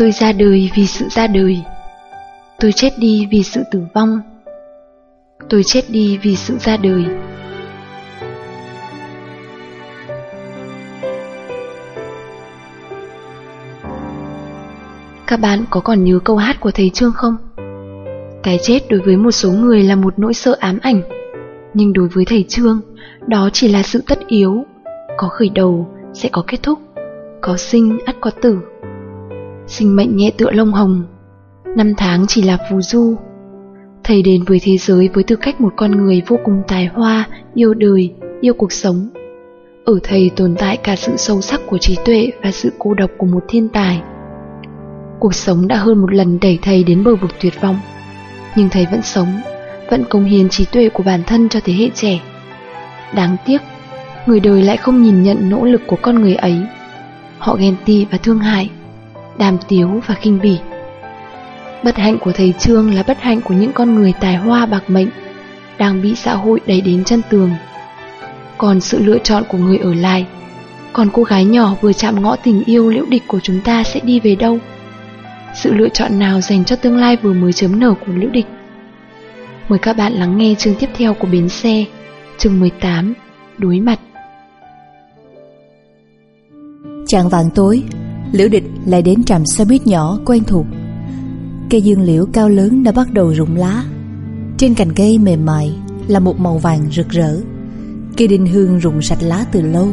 Tôi ra đời vì sự ra đời. Tôi chết đi vì sự tử vong. Tôi chết đi vì sự ra đời. Các bạn có còn nhớ câu hát của thầy Trương không? Cái chết đối với một số người là một nỗi sợ ám ảnh, nhưng đối với thầy Trương, đó chỉ là sự tất yếu. Có khởi đầu sẽ có kết thúc, có sinh ắt có tử. Sinh mệnh nhẹ tựa lông hồng, năm tháng chỉ là phù du. Thầy đến với thế giới với tư cách một con người vô cùng tài hoa, yêu đời, yêu cuộc sống. Ở thầy tồn tại cả sự sâu sắc của trí tuệ và sự cô độc của một thiên tài. Cuộc sống đã hơn một lần đẩy thầy đến bờ vực tuyệt vọng Nhưng thầy vẫn sống Vẫn cống hiến trí tuệ của bản thân cho thế hệ trẻ Đáng tiếc Người đời lại không nhìn nhận nỗ lực của con người ấy Họ ghen tị và thương hại Đàm tiếu và khinh bỉ Bất hạnh của thầy Trương là bất hạnh của những con người tài hoa bạc mệnh Đang bị xã hội đẩy đến chân tường Còn sự lựa chọn của người ở lại Còn cô gái nhỏ vừa chạm ngõ tình yêu liễu địch của chúng ta sẽ đi về đâu sự lựa chọn nào dành cho tương lai vừa mới chớm nở của Liễu Địch. Mời các bạn lắng nghe chương tiếp theo của Bến Xe, chương 18, Đối mặt. Chạng vàng tối, Liễu Địch lại đến trạm xe buýt nhỏ quen thuộc. Cây dương liễu cao lớn đã bắt đầu rụng lá. Trên cành cây mềm mại là một màu vàng rực rỡ. Cây đinh hương rụng sạch lá từ lâu,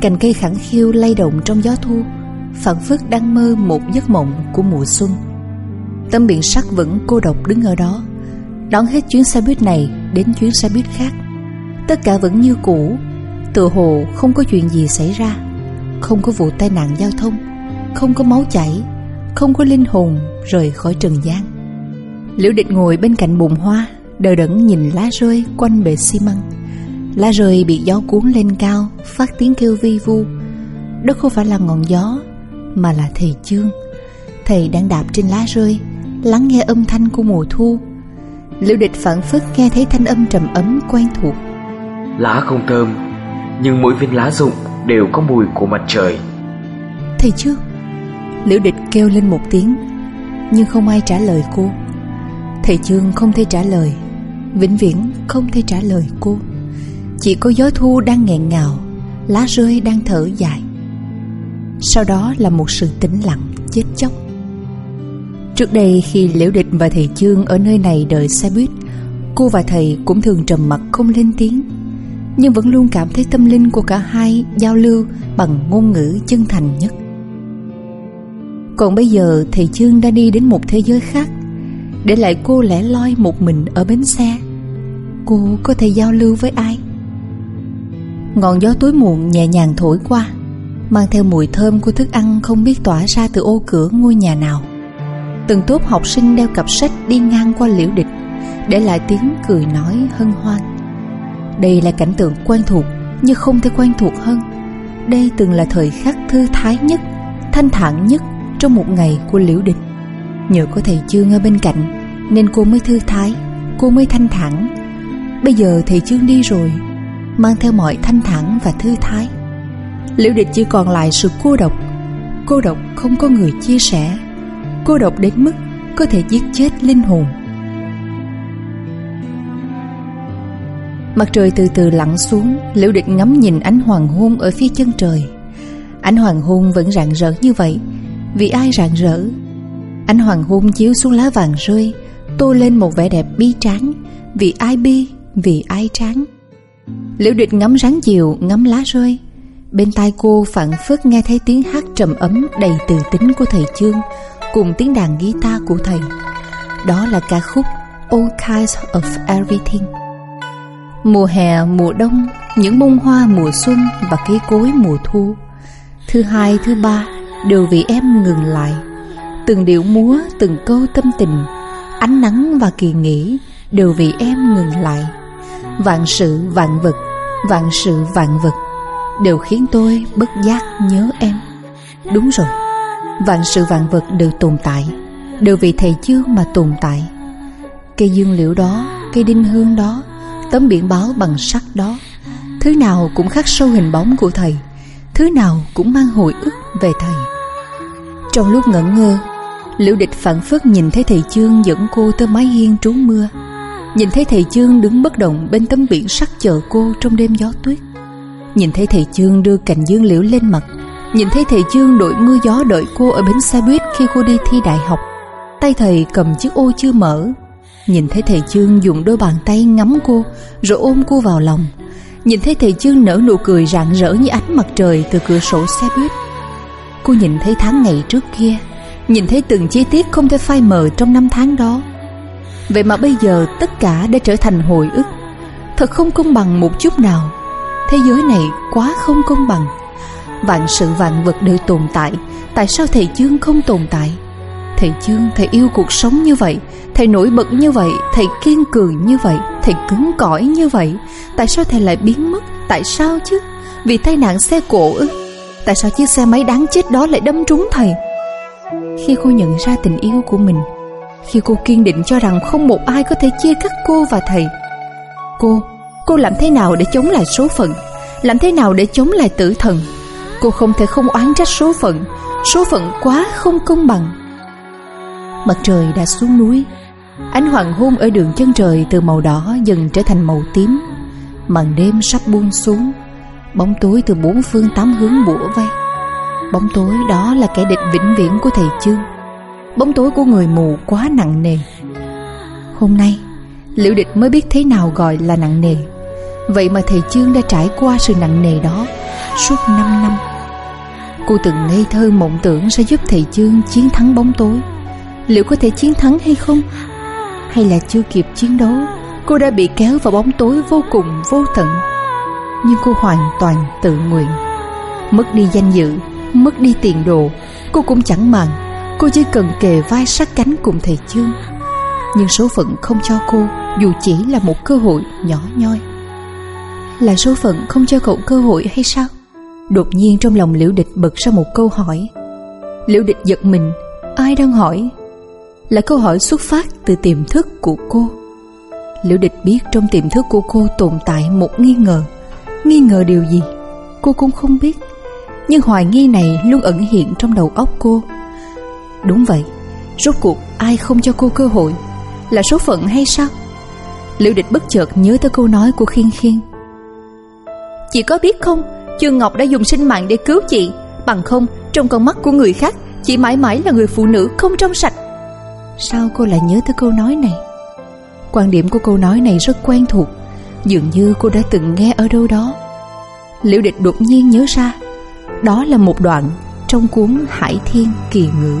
cành cây khẳng khiu lay động trong gió thu phản phất đang mơ một giấc mộng của mùa xuân Tấm biển sắt vẫn cô độc đứng ở đó Đón hết chuyến xe buýt này đến chuyến xe buýt khác Tất cả vẫn như cũ Tựa hồ không có chuyện gì xảy ra Không có vụ tai nạn giao thông không có máu chảy Không có linh hồn rời khỏi trần gian. Liễu địch ngồi bên cạnh bùn hoa Đờ đẫn nhìn lá rơi quanh bề xi măng. Lá rơi bị gió cuốn lên cao Phát tiếng kêu vi vu. Đó không phải là ngọn gió mà là thầy chương. Thầy đang đạp trên lá rơi lắng nghe âm thanh của mùa thu. Liễu địch phản phất nghe thấy thanh âm trầm ấm quen thuộc. Lá không thơm nhưng mỗi viên lá rụng đều có mùi của mặt trời. Thầy chương liễu địch kêu lên một tiếng, nhưng không ai trả lời cô. Thầy chương không thể trả lời, vĩnh viễn không thể trả lời cô. Chỉ có gió thu đang nghẹn ngào, lá rơi đang thở dài. Sau đó là một sự tĩnh lặng, chết chóc. Trước đây khi Liễu Địch và thầy Chương ở nơi này đợi xe buýt, Cô và thầy cũng thường trầm mặc không lên tiếng, Nhưng vẫn luôn cảm thấy tâm linh của cả hai giao lưu bằng ngôn ngữ chân thành nhất. Còn bây giờ thì Chương đã đi đến một thế giới khác Để lại cô lẻ loi một mình ở bến xe Cô có thể giao lưu với ai? Ngọn gió tối muộn nhẹ nhàng thổi qua mang theo mùi thơm của thức ăn không biết tỏa ra từ ô cửa ngôi nhà nào. Từng tốt học sinh đeo cặp sách đi ngang qua liễu địch, để lại tiếng cười nói hân hoan. Đây là cảnh tượng quen thuộc, nhưng không thể quen thuộc hơn. Đây từng là thời khắc thư thái nhất, thanh thản nhất trong một ngày của liễu địch. Nhờ có thầy Chương ở bên cạnh, nên cô mới thư thái, cô mới thanh thản. Bây giờ thầy Chương đi rồi, mang theo mọi thanh thản và thư thái. Liễu địch chỉ còn lại sự cô độc Cô độc không có người chia sẻ Cô độc đến mức có thể giết chết linh hồn Mặt trời từ từ lặn xuống Liễu địch ngắm nhìn ánh hoàng hôn ở phía chân trời Ánh hoàng hôn vẫn rạng rỡ như vậy vì ai rạng rỡ Ánh hoàng hôn chiếu xuống lá vàng rơi Tô lên một vẻ đẹp bi tráng Vì ai bi, vì ai tráng Liễu địch ngắm ráng chiều, ngắm lá rơi Bên tai cô phản phất nghe thấy tiếng hát trầm ấm đầy từ tính của thầy Chương cùng tiếng đàn guitar của thầy. Đó là ca khúc All Kinds of Everything. Mùa hè, mùa đông, những bông hoa mùa xuân và cây cối mùa thu. Thứ hai, thứ ba đều vì em ngừng lại. Từng điệu múa, từng câu tâm tình, ánh nắng và kỳ nghỉ đều vì em ngừng lại. Vạn sự vạn vật, vạn sự vạn vật đều khiến tôi bất giác nhớ em. Đúng rồi, vạn sự vạn vật đều tồn tại, đều vì thầy chưa mà tồn tại. Cây dương liễu đó, cây đinh hương đó, tấm biển báo bằng sắt đó, thứ nào cũng khắc sâu hình bóng của thầy, thứ nào cũng mang hồi ức về thầy. Trong lúc ngẩn ngơ, Liễu địch phản phất nhìn thấy thầy chương dẫn cô tới mái hiên trú mưa. Nhìn thấy thầy chương đứng bất động bên tấm biển sắt chờ cô trong đêm gió tuyết. Nhìn thấy thầy chương đưa cành dương liễu lên mặt. Nhìn thấy thầy chương đội mưa gió đợi cô ở bến xe buýt khi cô đi thi đại học. Tay thầy cầm chiếc ô chưa mở. Nhìn thấy thầy chương dùng đôi bàn tay ngắm cô Rồi ôm cô vào lòng. Nhìn thấy thầy chương nở nụ cười rạng rỡ như ánh mặt trời từ cửa sổ xe buýt. Cô nhìn thấy tháng ngày trước kia, Nhìn thấy từng chi tiết không thể phai mờ trong năm tháng đó. Vậy mà bây giờ tất cả đã trở thành hồi ức. Thật không công bằng một chút nào. Thế giới này quá không công bằng. Vạn sự vạn vật đều tồn tại. Tại sao thầy chương không tồn tại? Thầy chương, thầy yêu cuộc sống như vậy. Thầy nổi bật như vậy. Thầy kiên cường như vậy. Thầy cứng cỏi như vậy. Tại sao thầy lại biến mất? Tại sao chứ? Vì tai nạn xe cộ ư? Tại sao chiếc xe máy đáng chết đó lại đâm trúng thầy? Khi cô nhận ra tình yêu của mình Khi cô kiên định cho rằng không một ai có thể chia cắt cô và thầy Cô, cô làm thế nào để chống lại số phận? Làm thế nào để chống lại tử thần? Cô không thể không oán trách số phận. Số phận quá không công bằng. Mặt trời đã xuống núi. Ánh hoàng hôn ở đường chân trời từ màu đỏ dần trở thành màu tím. Màn đêm sắp buông xuống. Bóng tối từ bốn phương tám hướng bủa vây. Bóng tối đó là kẻ địch vĩnh viễn của thầy Chương. Bóng tối của người mù quá nặng nề. Hôm nay Liễu địch mới biết thế nào gọi là nặng nề. Vậy mà thầy Chương đã trải qua sự nặng nề đó Suốt 5 năm. Cô từng ngây thơ mộng tưởng sẽ giúp thầy Chương chiến thắng bóng tối. Liệu có thể chiến thắng hay không? Hay là chưa kịp chiến đấu, Cô đã bị kéo vào bóng tối vô cùng vô tận? Nhưng cô hoàn toàn tự nguyện. Mất đi danh dự, Mất đi tiền đồ, Cô cũng chẳng màng. Cô chỉ cần kề vai sát cánh cùng thầy Chương. Nhưng số phận không cho cô, Dù chỉ là một cơ hội nhỏ nhoi. Là số phận không cho cậu cơ hội hay sao? Đột nhiên trong lòng Liễu Địch bật ra một câu hỏi. Liễu Địch giật mình, Ai đang hỏi? Là câu hỏi xuất phát từ tiềm thức của cô. Liễu Địch biết trong tiềm thức của cô tồn tại một nghi ngờ. Nghi ngờ điều gì? Cô cũng không biết. Nhưng hoài nghi này luôn ẩn hiện trong đầu óc cô. Đúng vậy, Rốt cuộc ai không cho cô cơ hội? Là số phận hay sao? Liễu Địch bất chợt nhớ tới câu nói của Khiên Khiên. Chị có biết không, Trương Ngọc đã dùng sinh mạng để cứu chị. Bằng không, trong con mắt của người khác, Chị mãi mãi là người phụ nữ không trong sạch. Sao cô lại nhớ tới câu nói này? Quan điểm của câu nói này rất quen thuộc. Dường như cô đã từng nghe ở đâu đó. Liễu địch đột nhiên nhớ ra, Đó là một đoạn Trong cuốn Hải Thiên Kỳ Ngữ.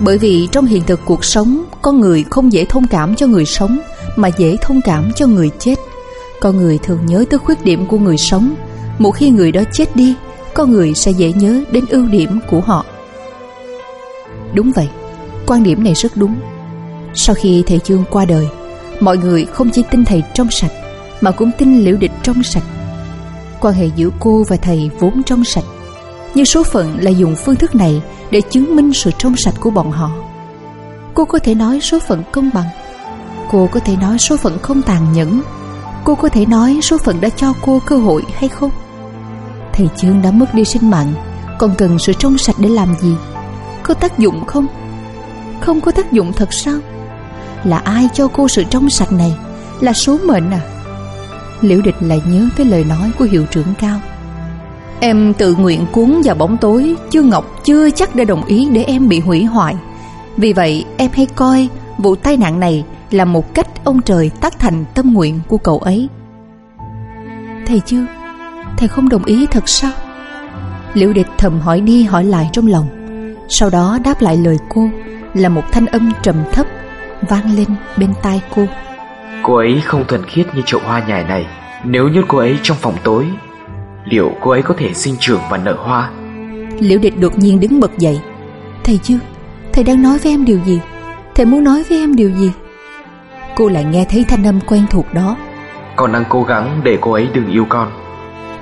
Bởi vì trong hiện thực cuộc sống Con người không dễ thông cảm cho người sống, Mà dễ thông cảm cho người chết. Con người thường nhớ tới khuyết điểm của người sống. Một khi người đó chết đi Con người sẽ dễ nhớ đến ưu điểm của họ. Đúng vậy, Quan điểm này rất đúng. Sau khi thầy Chương qua đời, Mọi người không chỉ tin thầy trong sạch mà cũng tin liễu địch trong sạch. Quan hệ giữa cô và thầy vốn trong sạch, Nhưng số phận là dùng phương thức này Để chứng minh sự trong sạch của bọn họ. Cô có thể nói số phận công bằng, Cô có thể nói số phận không tàn nhẫn, Cô có thể nói số phận đã cho cô cơ hội hay không? Thầy Chương đã mất đi sinh mạng, Còn cần sự trong sạch để làm gì? Có tác dụng không? Không có tác dụng thật sao? Là ai cho cô sự trong sạch này? Là số mệnh à? Liễu địch lại nhớ tới lời nói của hiệu trưởng cao. Em tự nguyện cuốn vào bóng tối, Chứ Ngọc chưa chắc đã đồng ý để em bị hủy hoại. Vì vậy, em hãy coi vụ tai nạn này Là một cách ông trời tác thành tâm nguyện của cậu ấy. Thầy chưa? Thầy không đồng ý thật sao? Liễu địch thầm hỏi đi hỏi lại trong lòng. Sau đó đáp lại lời cô Là một thanh âm trầm thấp Vang lên bên tai cô. Cô ấy không thuần khiết như chậu hoa nhài này. Nếu nhốt cô ấy trong phòng tối Liệu cô ấy có thể sinh trưởng và nở hoa? Liễu địch đột nhiên đứng bật dậy. Thầy chưa Thầy đang nói với em điều gì? Thầy muốn nói với em điều gì? Cô lại nghe thấy thanh âm quen thuộc đó. Con đang cố gắng để cô ấy đừng yêu con.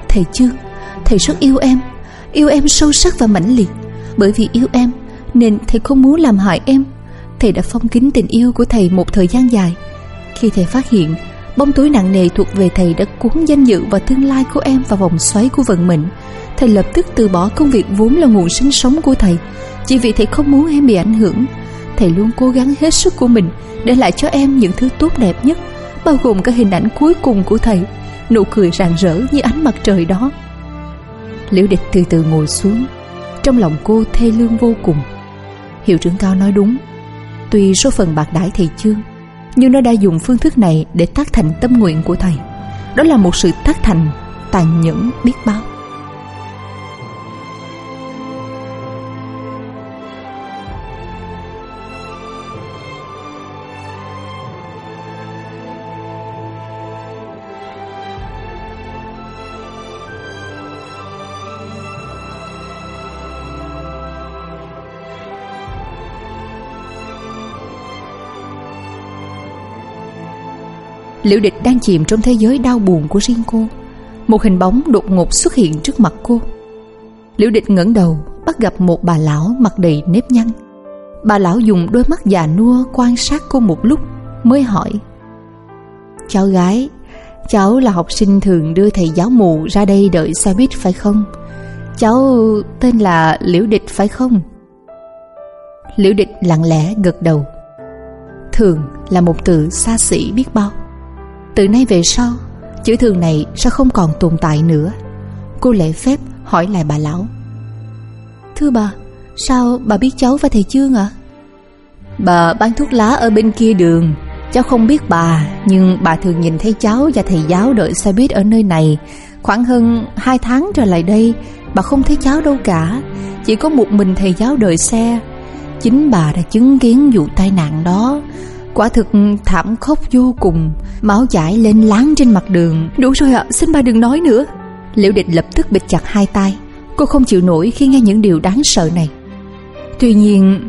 Thầy chưa Thầy rất yêu em. Yêu em sâu sắc và mãnh liệt. Bởi vì yêu em Nên thầy không muốn làm hại em. Thầy đã phong kín tình yêu của thầy một thời gian dài khi thầy phát hiện bông túi nặng nề thuộc về thầy đã cuốn danh dự và tương lai của em vào vòng xoáy của vận mệnh. Thầy lập tức từ bỏ công việc vốn là nguồn sinh sống của thầy. Chỉ vì thầy không muốn em bị ảnh hưởng, Thầy luôn cố gắng hết sức của mình Để lại cho em những thứ tốt đẹp nhất, Bao gồm cả hình ảnh cuối cùng của thầy, Nụ cười rạng rỡ như ánh mặt trời đó. Liễu địch từ từ ngồi xuống, Trong lòng cô thê lương vô cùng. Hiệu trưởng cao nói đúng, Tuy số phần bạc đãi thầy chương nhưng nó đã dùng phương thức này Để tác thành tâm nguyện của thầy. Đó là một sự tác thành Tàn nhẫn biết bao. Liễu địch đang chìm trong thế giới đau buồn của riêng cô Một hình bóng đột ngột xuất hiện trước mặt cô Liễu địch ngẩng đầu, Bắt gặp một bà lão mặt đầy nếp nhăn Bà lão dùng đôi mắt già nua quan sát cô một lúc, Mới hỏi, Cháu gái, Cháu là học sinh thường đưa thầy giáo mù ra đây đợi xe buýt phải không? Cháu tên là Liễu Địch phải không? Liễu Địch lặng lẽ gật đầu, Thường là một từ xa xỉ biết bao từ nay về sau Chữ thường này sao không còn tồn tại nữa. Cô lễ phép hỏi lại bà lão. Thưa bà Sao bà biết cháu và thầy Chương ạ? Bà bán thuốc lá ở bên kia đường. Cháu không biết bà Nhưng bà thường nhìn thấy cháu và thầy giáo đợi xe buýt ở nơi này. Khoảng hơn 2 tháng trở lại đây Bà không thấy cháu đâu cả. Chỉ có một mình thầy giáo đợi xe. Chính bà đã chứng kiến vụ tai nạn đó Quả thực thảm khốc vô cùng. Máu chảy lên láng trên mặt đường. Đủ rồi ạ, xin bà đừng nói nữa. Liễu địch lập tức bịt chặt hai tay. Cô không chịu nổi khi nghe những điều đáng sợ này. Tuy nhiên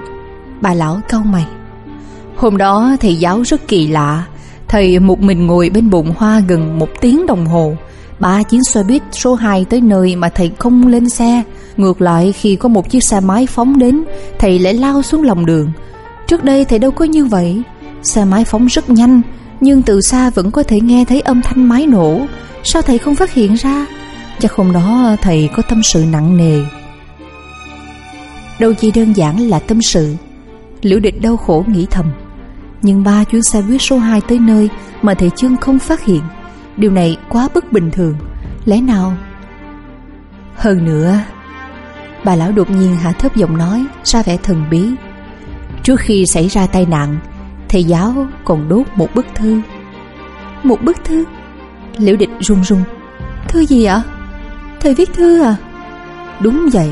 Bà lão cau mày. Hôm đó thầy giáo rất kỳ lạ. Thầy một mình ngồi bên bụng hoa gần một tiếng đồng hồ. Ba chuyến xe buýt số 2 tới nơi mà thầy không lên xe. Ngược lại khi có một chiếc xe máy phóng đến Thầy lại lao xuống lòng đường. Trước đây thầy đâu có như vậy. Xe máy phóng rất nhanh, Nhưng từ xa vẫn có thể nghe thấy âm thanh máy nổ. Sao thầy không phát hiện ra? Chắc hôm đó thầy có tâm sự nặng nề. Đâu chỉ đơn giản là tâm sự. Liễu địch đau khổ nghĩ thầm. Nhưng ba chuyến xe buýt số 2 tới nơi Mà thầy Trương không phát hiện, Điều này quá bất bình thường. Lẽ nào? Hơn nữa, Bà lão đột nhiên hạ thấp giọng nói, ra vẻ thần bí. Trước khi xảy ra tai nạn Thầy giáo còn đốt một bức thư. Một bức thư? Liễu địch run run. Thư gì ạ? Thầy viết thư à? Đúng vậy,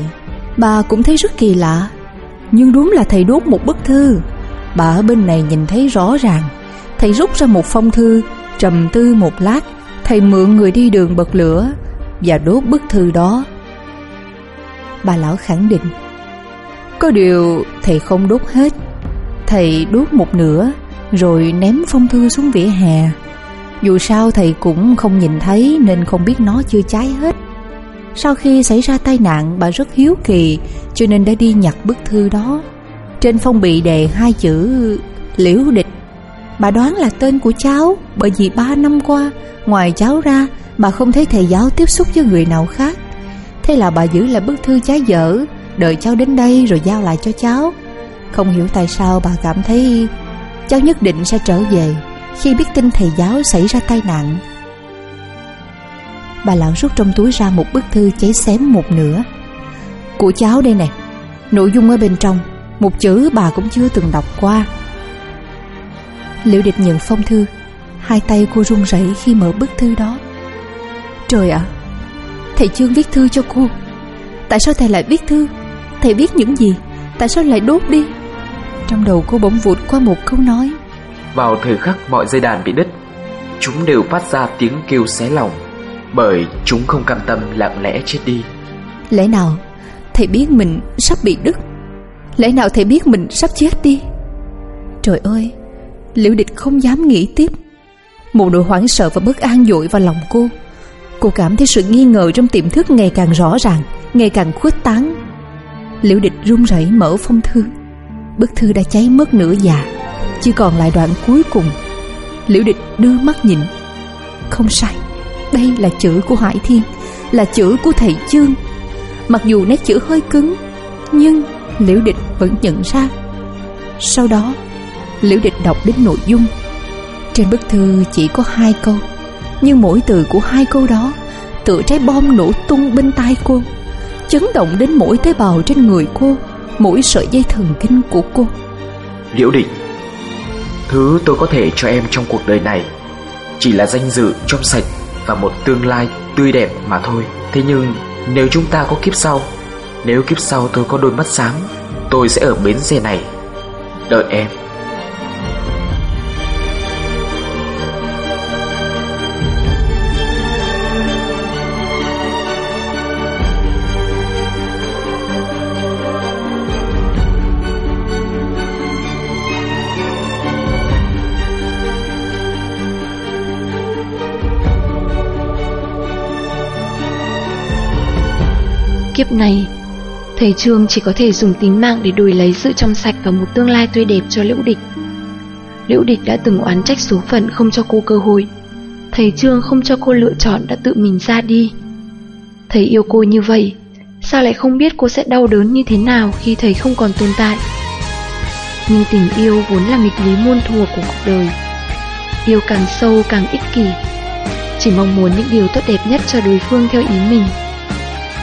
Bà cũng thấy rất kỳ lạ. Nhưng đúng là thầy đốt một bức thư. Bà ở bên này nhìn thấy rõ ràng. Thầy rút ra một phong thư, Trầm tư một lát, Thầy mượn người đi đường bật lửa Và đốt bức thư đó. Bà lão khẳng định, Có điều thầy không đốt hết. Thầy đốt một nửa, Rồi ném phong thư xuống vỉa hè. Dù sao thầy cũng không nhìn thấy Nên không biết nó chưa cháy hết. Sau khi xảy ra tai nạn, Bà rất hiếu kỳ, Cho nên đã đi nhặt bức thư đó. Trên phong bì đề hai chữ Liễu địch. Bà đoán là tên của cháu, Bởi vì ba năm qua, Ngoài cháu ra, Bà không thấy thầy giáo tiếp xúc với người nào khác. Thế là bà giữ lại bức thư cháy dở, Đợi cháu đến đây rồi giao lại cho cháu không hiểu tại sao bà cảm thấy Cháu nhất định sẽ trở về Khi biết tin thầy giáo xảy ra tai nạn. Bà lão rút trong túi ra một bức thư cháy xém một nửa. Của cháu đây nè, Nội dung ở bên trong, Một chữ bà cũng chưa từng đọc qua. Liễu địch nhận phong thư, Hai tay cô run rẩy khi mở bức thư đó. Trời ạ, Thầy trương viết thư cho cô, Tại sao thầy lại viết thư? Thầy viết những gì? Tại sao lại đốt đi? Trong đầu cô bỗng vụt qua một câu nói. Vào thời khắc mọi dây đàn bị đứt Chúng đều phát ra tiếng kêu xé lòng Bởi chúng không cam tâm lặng lẽ chết đi. Lẽ nào thầy biết mình sắp bị đứt? Lẽ nào thầy biết mình sắp chết đi? Trời ơi Liễu địch không dám nghĩ tiếp. Một nỗi hoảng sợ và bất an dội vào lòng cô. Cô cảm thấy sự nghi ngờ trong tiềm thức ngày càng rõ ràng Ngày càng khuếch tán. Liễu địch run rẩy mở phong thư Bức thư đã cháy mất nửa già. Chỉ còn lại đoạn cuối cùng. Liễu địch đưa mắt nhìn. Không sai, Đây là chữ của Hải Thiên, Là chữ của thầy Chương. Mặc dù nét chữ hơi cứng, Nhưng Liễu Địch vẫn nhận ra. Sau đó, Liễu Địch đọc đến nội dung. Trên bức thư chỉ có hai câu, Nhưng mỗi từ của hai câu đó Tựa trái bom nổ tung bên tai cô, Chấn động đến mỗi tế bào trên người cô. Mỗi sợi dây thần kinh của cô. Liễu Định, Thứ tôi có thể cho em trong cuộc đời này Chỉ là danh dự trong sạch Và một tương lai tươi đẹp mà thôi. Thế nhưng nếu chúng ta có kiếp sau Nếu kiếp sau tôi có đôi mắt sáng Tôi sẽ ở bến xe này. Đợi em. Kiếp này, thầy Trương chỉ có thể dùng tính mạng để đổi lấy sự trong sạch và một tương lai tươi đẹp cho Liễu Địch. Liễu Địch đã từng oán trách số phận không cho cô cơ hội. Thầy Trương không cho cô lựa chọn đã tự mình ra đi. Thầy yêu cô như vậy, sao lại không biết cô sẽ đau đớn như thế nào khi thầy không còn tồn tại? Nhưng tình yêu vốn là nghịch lý muôn thuở của cuộc đời. Yêu càng sâu càng ích kỷ, chỉ mong muốn những điều tốt đẹp nhất cho đối phương theo ý mình.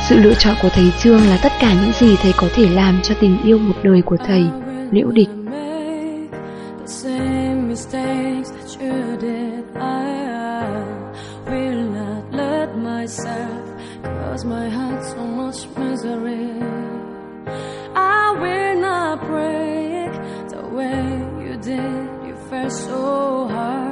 Sự lựa chọn của thầy Trương là tất cả những gì thầy có thể làm cho tình yêu một đời của thầy, Liễu Địch. so hard.